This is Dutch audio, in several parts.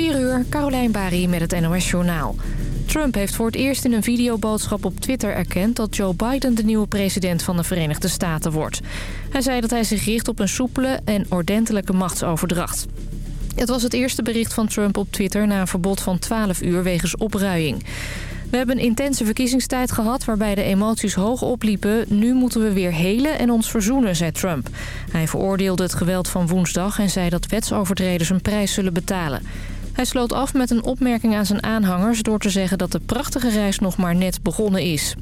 4 uur, Carolijn Bari met het NOS Journaal. Trump heeft voor het eerst in een videoboodschap op Twitter erkend... dat Joe Biden de nieuwe president van de Verenigde Staten wordt. Hij zei dat hij zich richt op een soepele en ordentelijke machtsoverdracht. Het was het eerste bericht van Trump op Twitter na een verbod van 12 uur wegens opruiing. We hebben een intense verkiezingstijd gehad waarbij de emoties hoog opliepen. Nu moeten we weer helen en ons verzoenen, zei Trump. Hij veroordeelde het geweld van woensdag en zei dat wetsovertreders een prijs zullen betalen. Hij sloot af met een opmerking aan zijn aanhangers... door te zeggen dat de prachtige reis nog maar net begonnen is.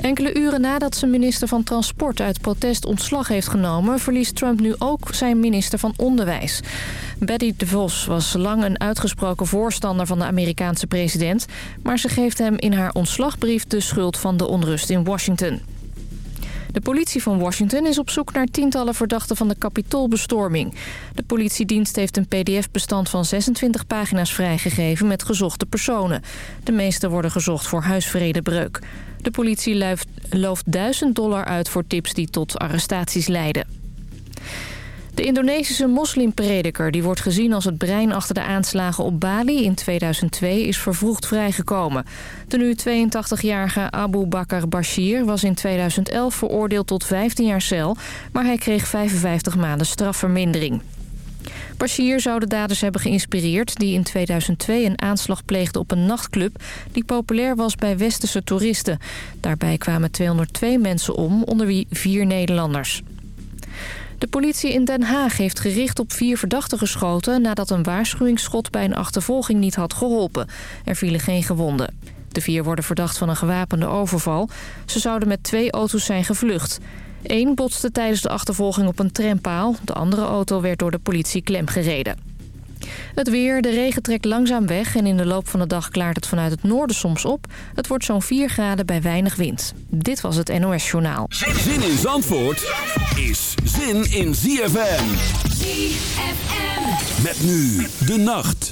Enkele uren nadat zijn minister van Transport uit protest ontslag heeft genomen... verliest Trump nu ook zijn minister van Onderwijs. Betty DeVos was lang een uitgesproken voorstander van de Amerikaanse president... maar ze geeft hem in haar ontslagbrief de schuld van de onrust in Washington. De politie van Washington is op zoek naar tientallen verdachten van de kapitoolbestorming. De politiedienst heeft een pdf-bestand van 26 pagina's vrijgegeven met gezochte personen. De meeste worden gezocht voor huisvredebreuk. De politie looft 1000 dollar uit voor tips die tot arrestaties leiden. De Indonesische moslimprediker, die wordt gezien als het brein achter de aanslagen op Bali in 2002, is vervroegd vrijgekomen. De nu 82-jarige Abu Bakr Bashir was in 2011 veroordeeld tot 15 jaar cel, maar hij kreeg 55 maanden strafvermindering. Bashir zou de daders hebben geïnspireerd... die in 2002 een aanslag pleegden op een nachtclub... die populair was bij westerse toeristen. Daarbij kwamen 202 mensen om, onder wie vier Nederlanders. De politie in Den Haag heeft gericht op vier verdachten geschoten... nadat een waarschuwingsschot bij een achtervolging niet had geholpen. Er vielen geen gewonden. De vier worden verdacht van een gewapende overval. Ze zouden met twee auto's zijn gevlucht. Eén botste tijdens de achtervolging op een trampaal. De andere auto werd door de politie klemgereden. Het weer, de regen trekt langzaam weg en in de loop van de dag klaart het vanuit het noorden soms op. Het wordt zo'n 4 graden bij weinig wind. Dit was het NOS Journaal. Zin in Zandvoort is zin in ZFM. ZFM. Met nu de nacht.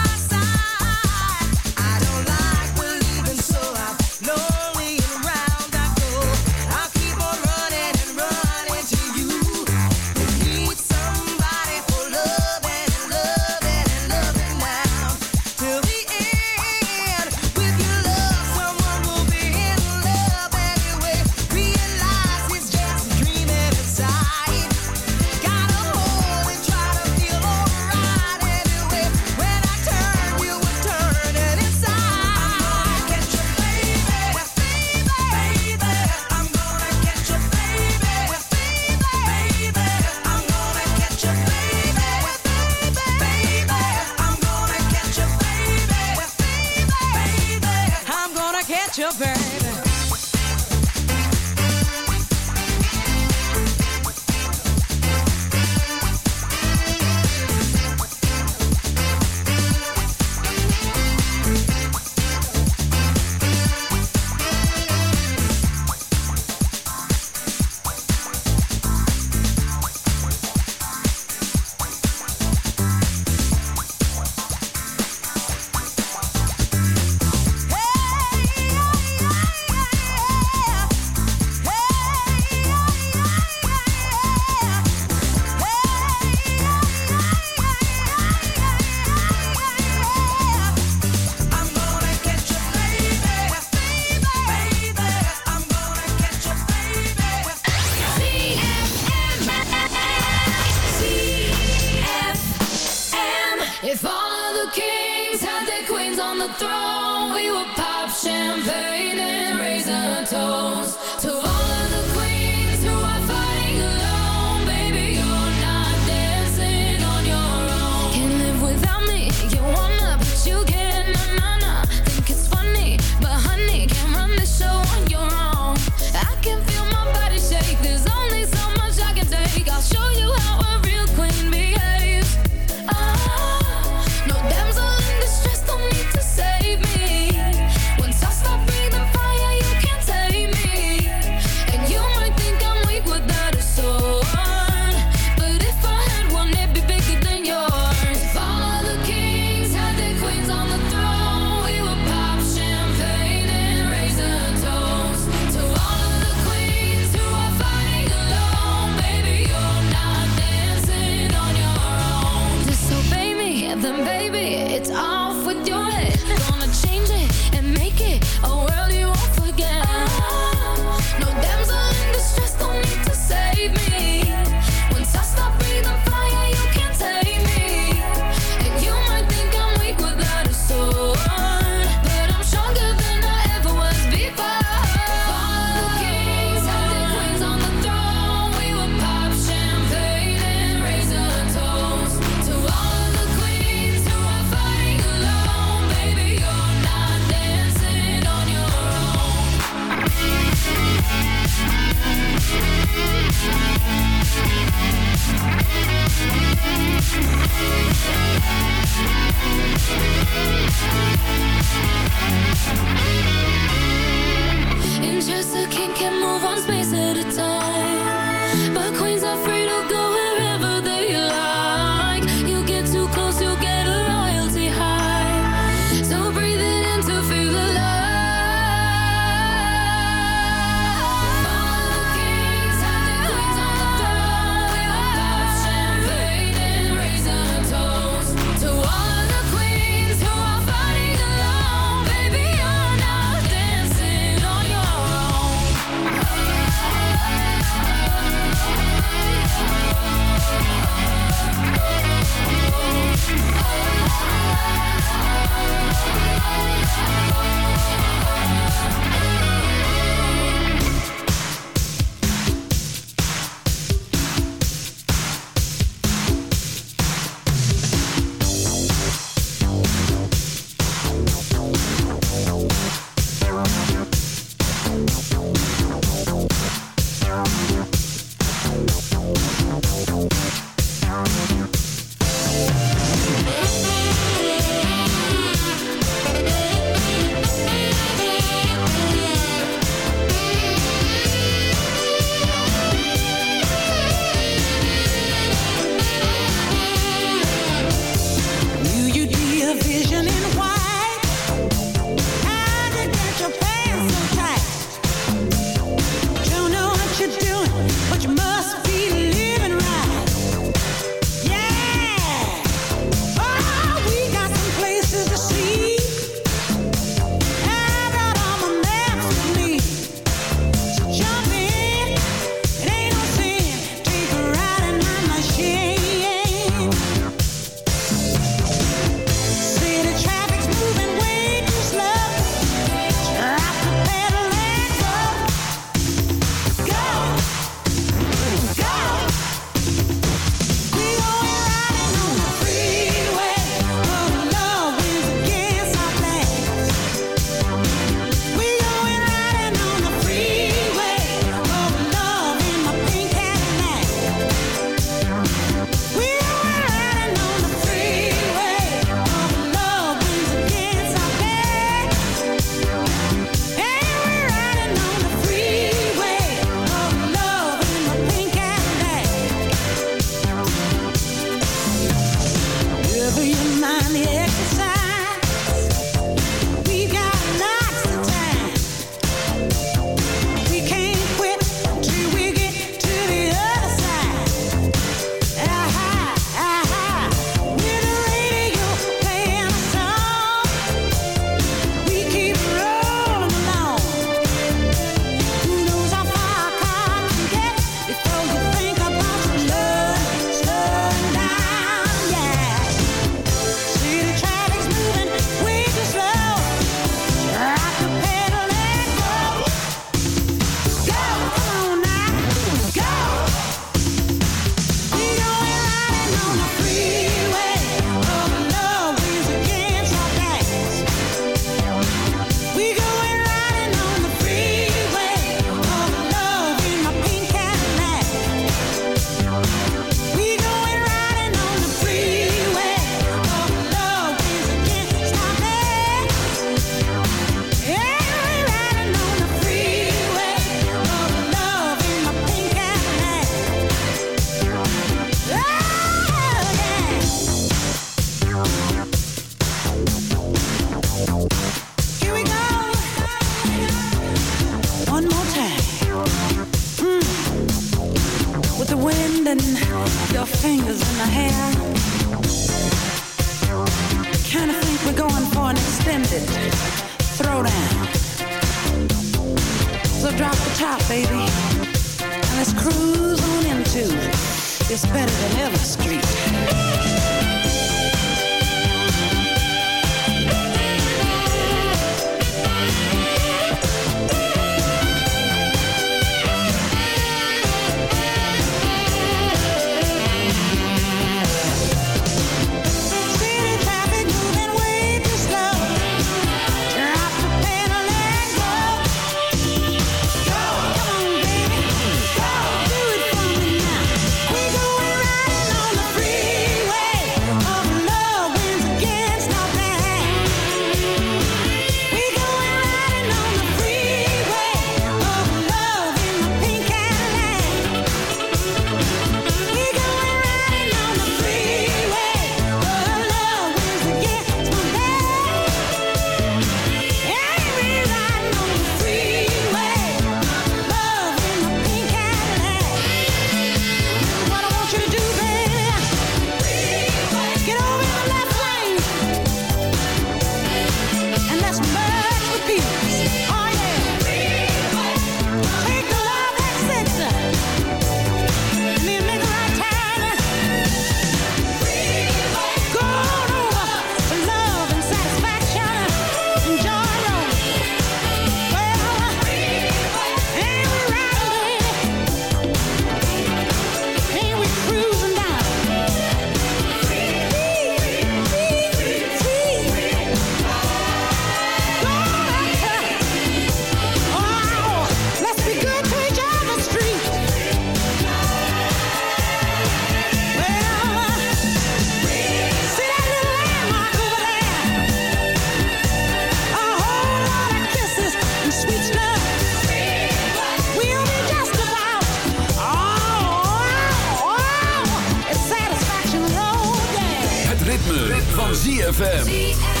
van ZFM.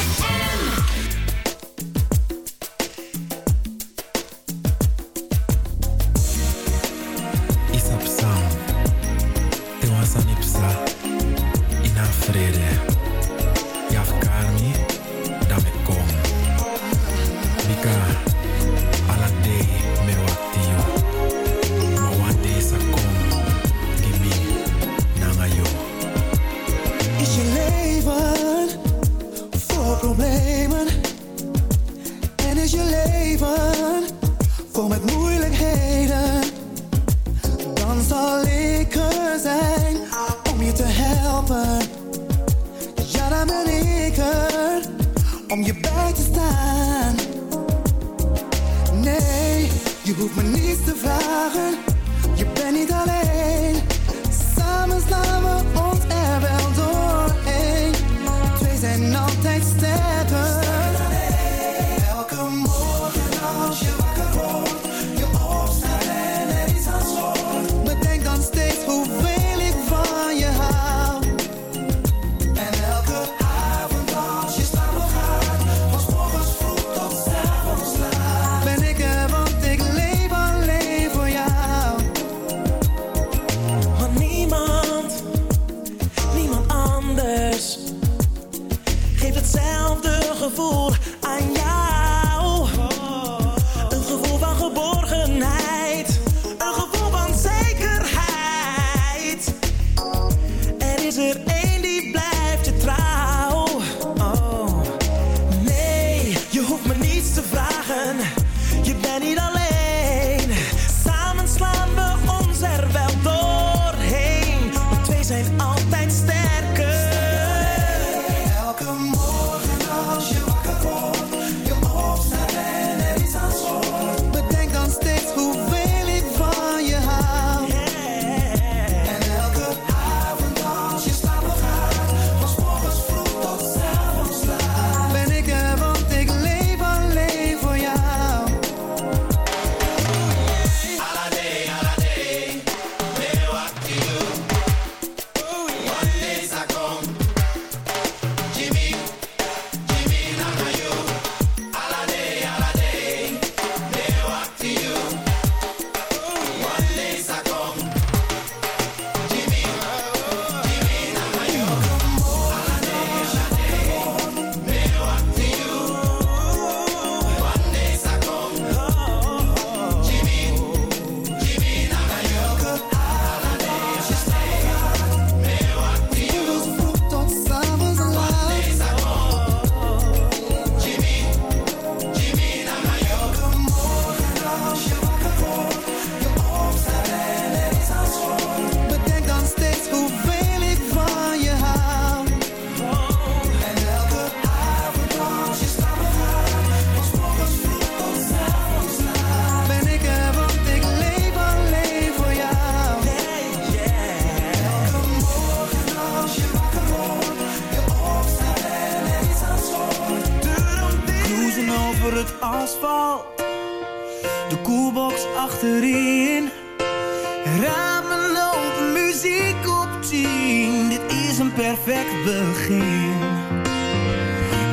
een perfect begin.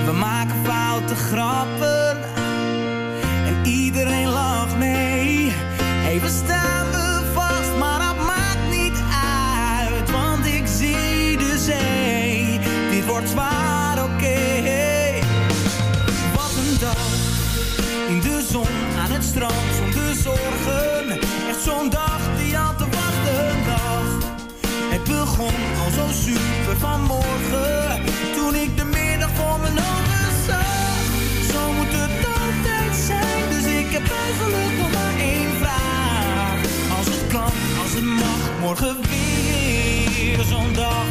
We maken foute grappen Vanmorgen, toen ik de middag voor mijn ogen zag. Zo moet het altijd zijn, dus ik heb eigenlijk maar één vraag: Als het kan, als het mag, morgen weer, zo'n dag.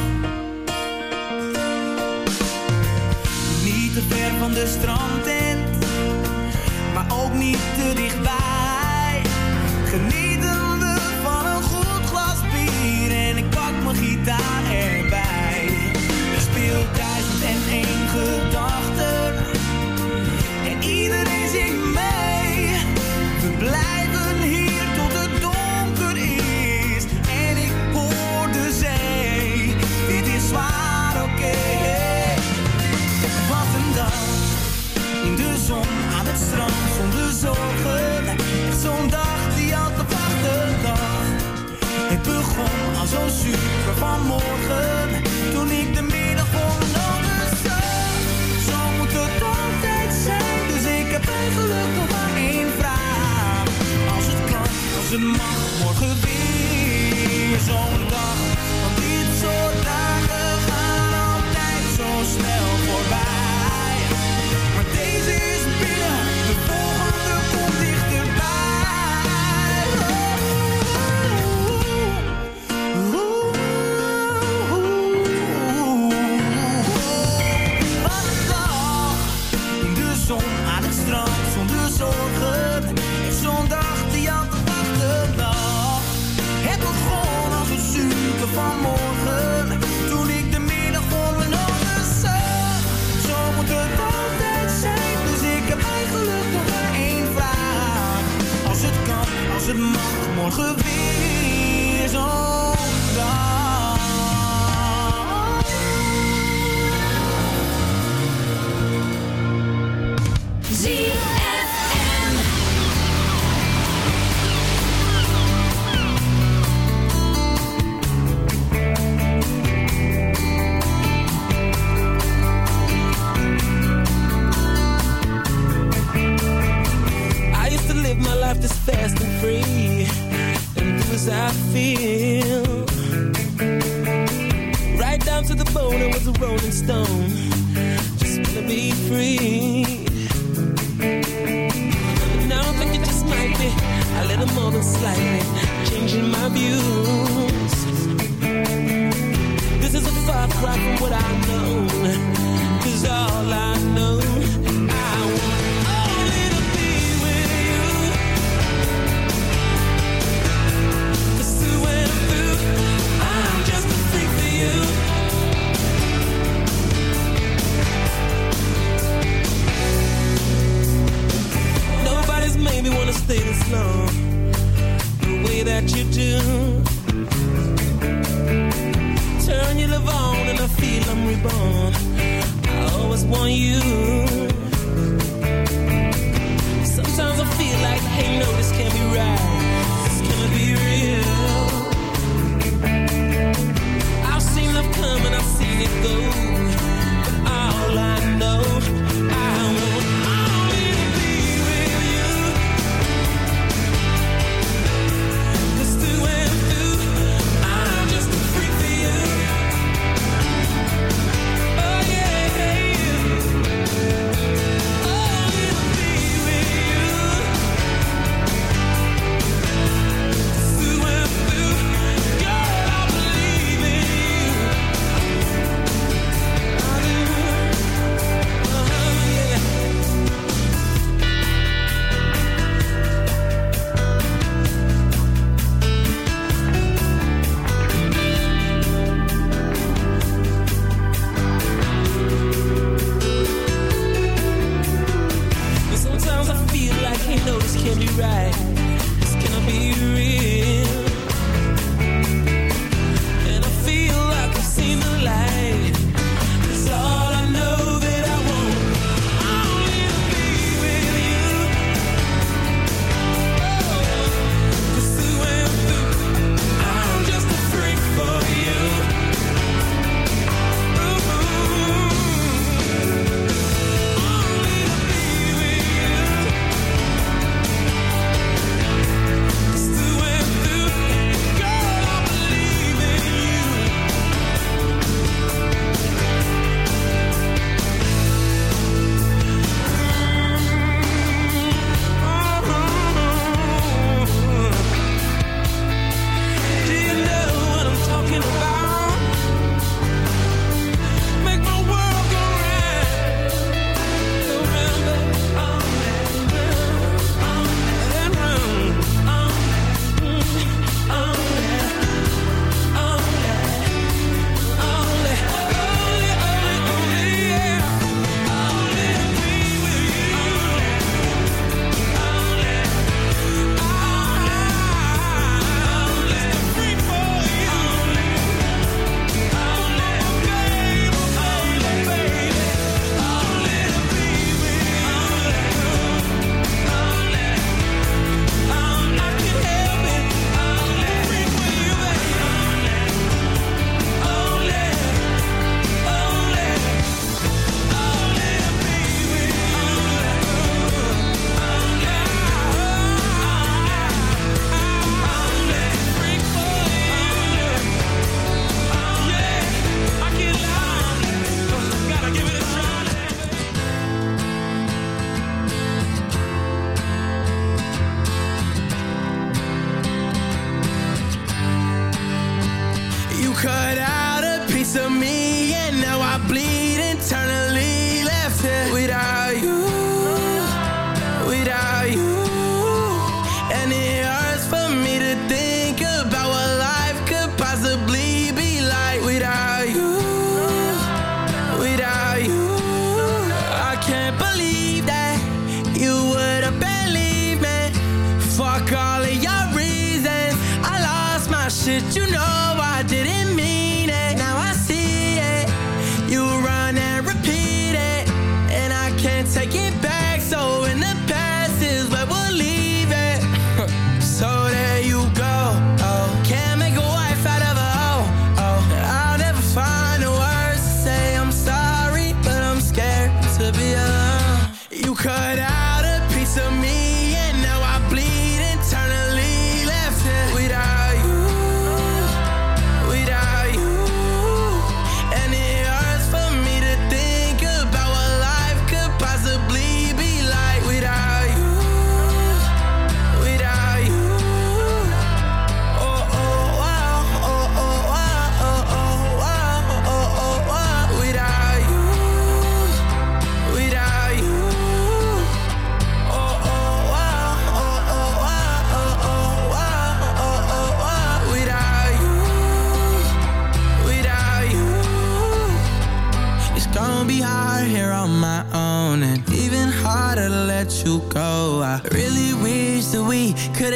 Niet het ver van de strand maar ook niet te dichtbij. zorgen. Zo'n dag die altijd te wachten dacht. ik begon al zo super vanmorgen. Toen ik de middag onder zag. Zo moet het altijd zijn. Dus ik heb eigenlijk nog maar één vraag. Als het kan, als het mag, morgen weer zo'n born. I always want you.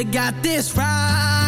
Got this right.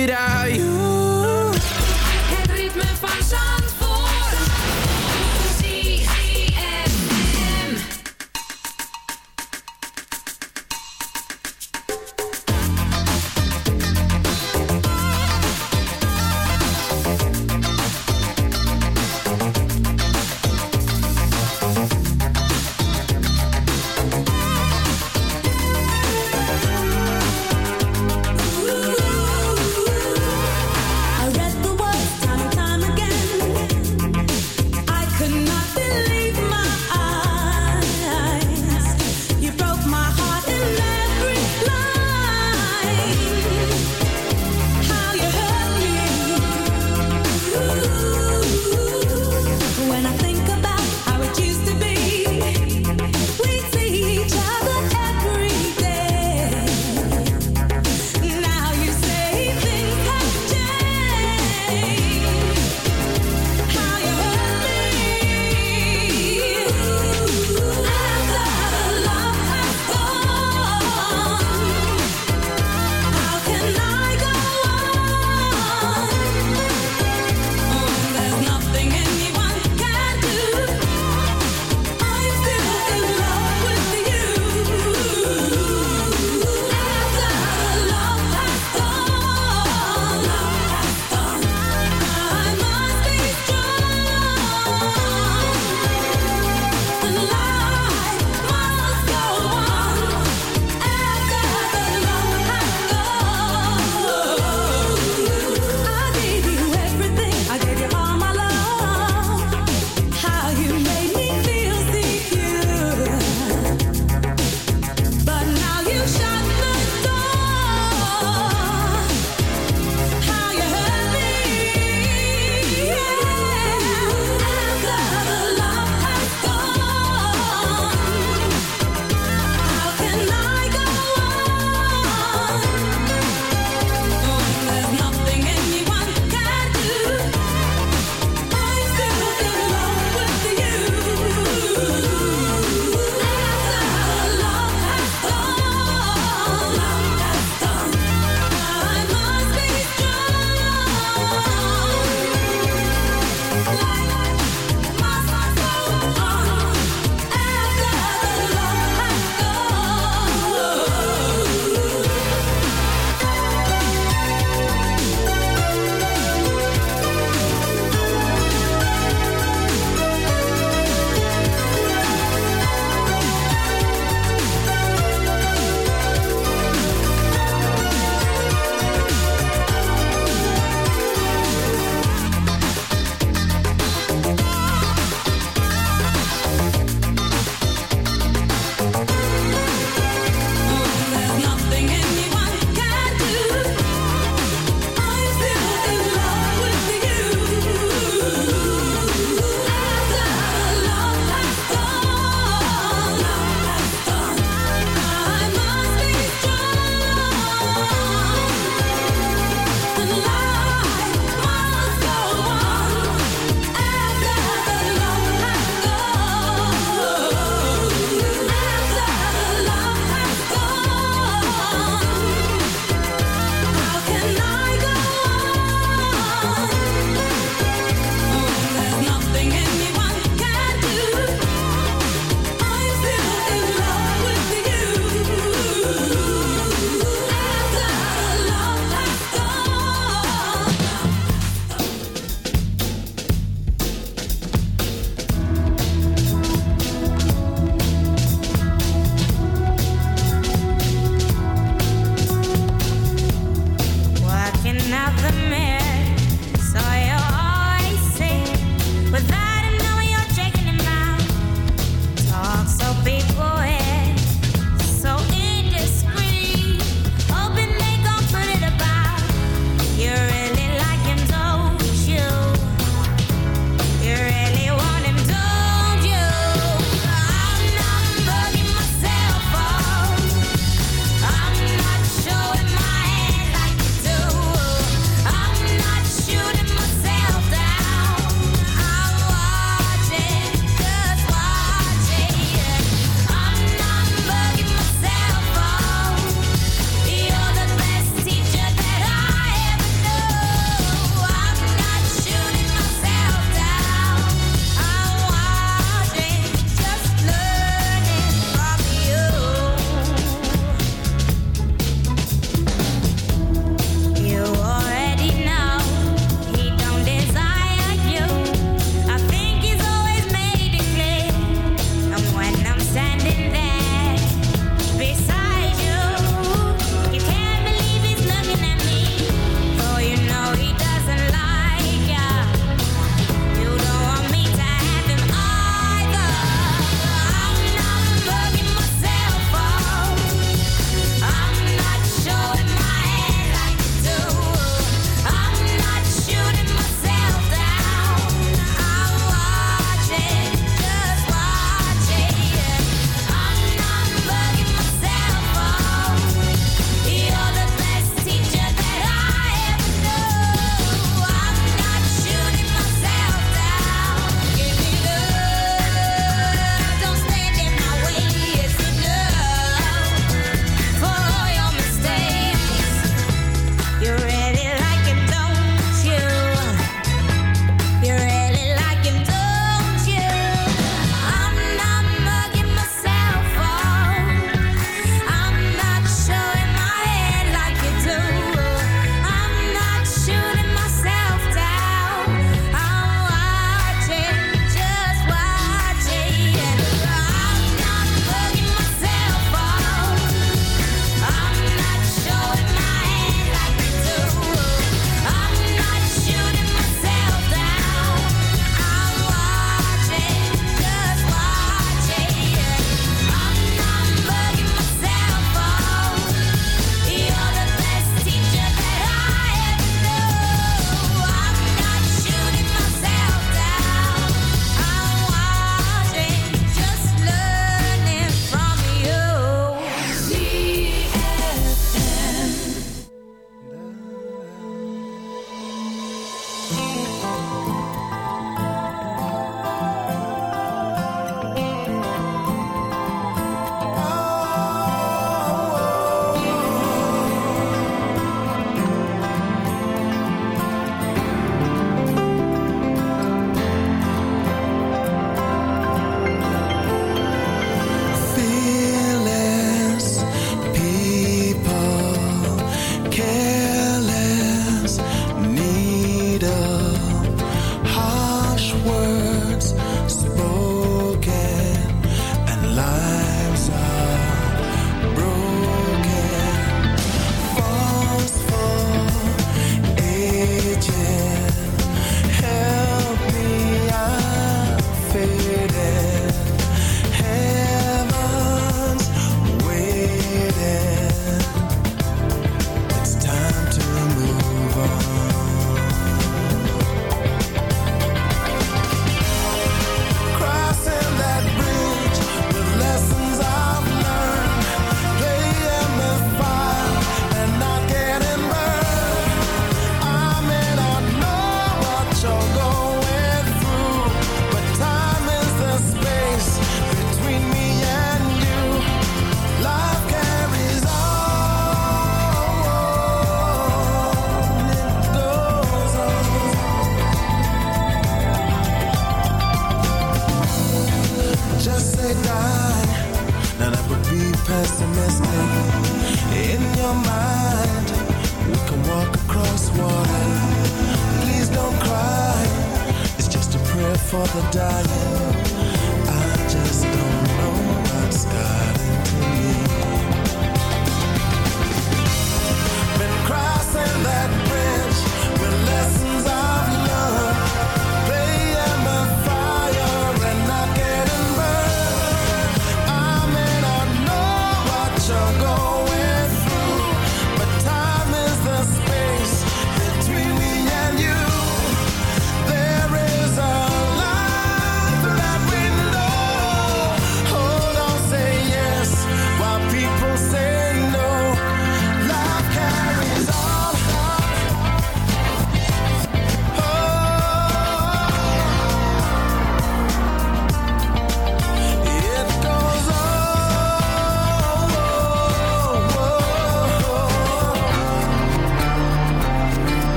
without you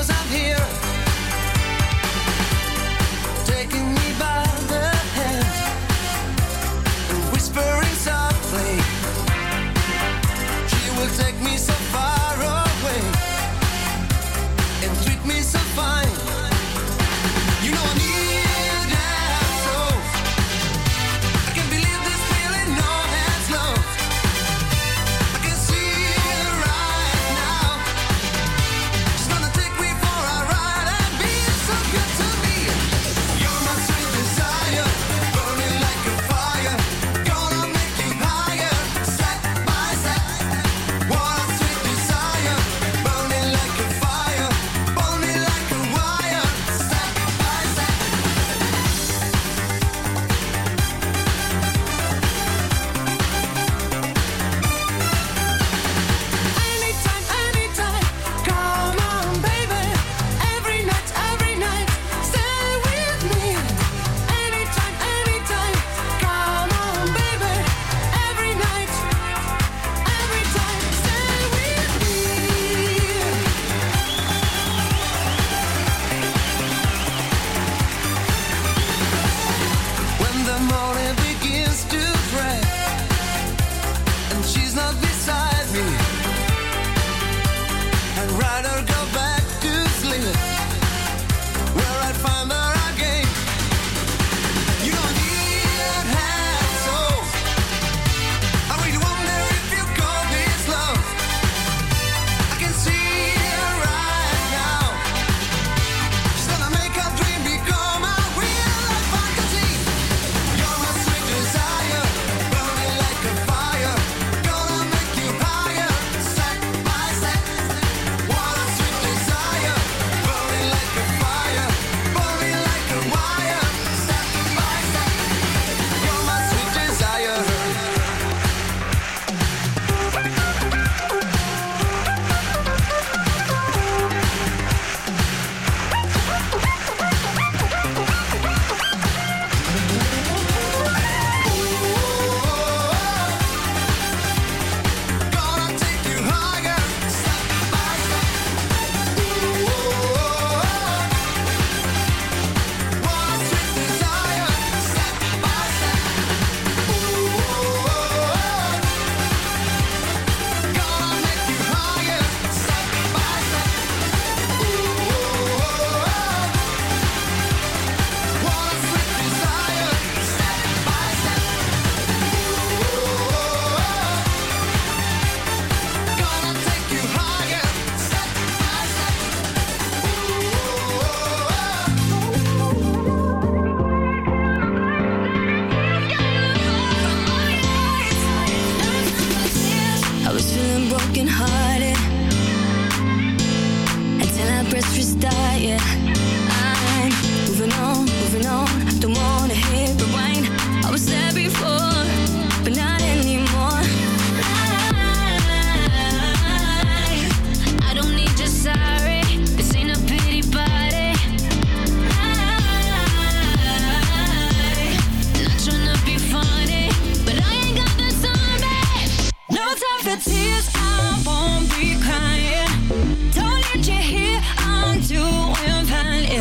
cause I'm here.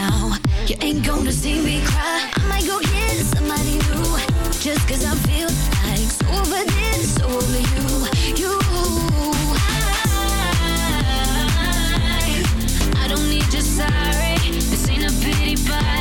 now. You ain't gonna see me cry. I might go get somebody new. Just cause I feel like so over this, so over you. You. I, I don't need your sorry. This ain't a pity party.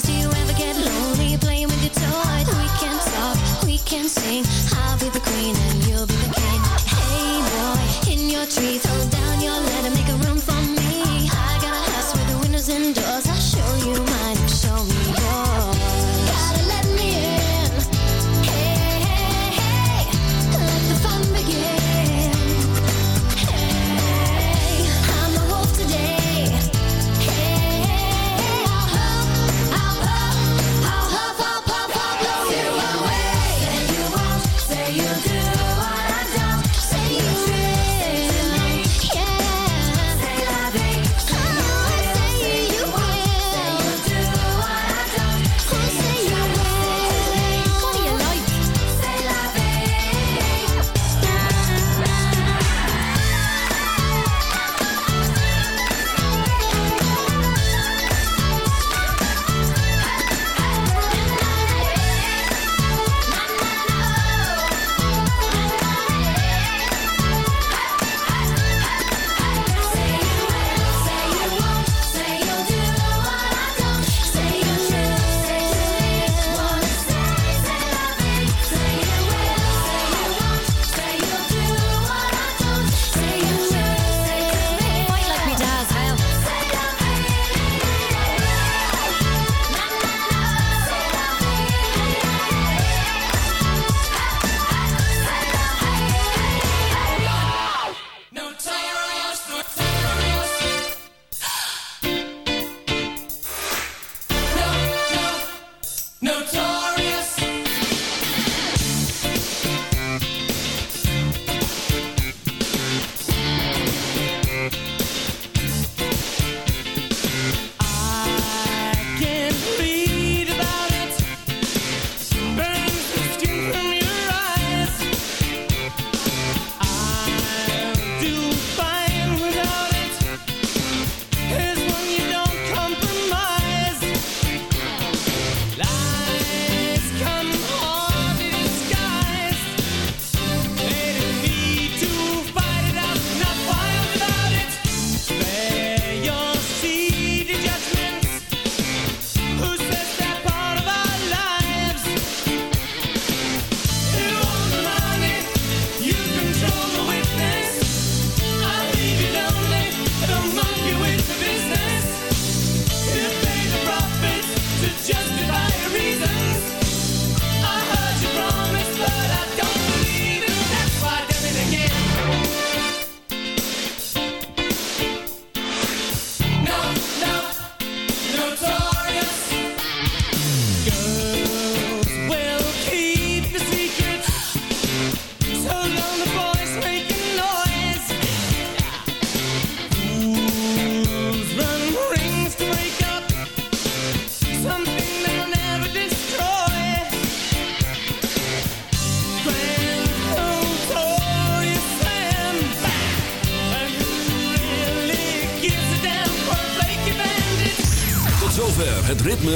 promise you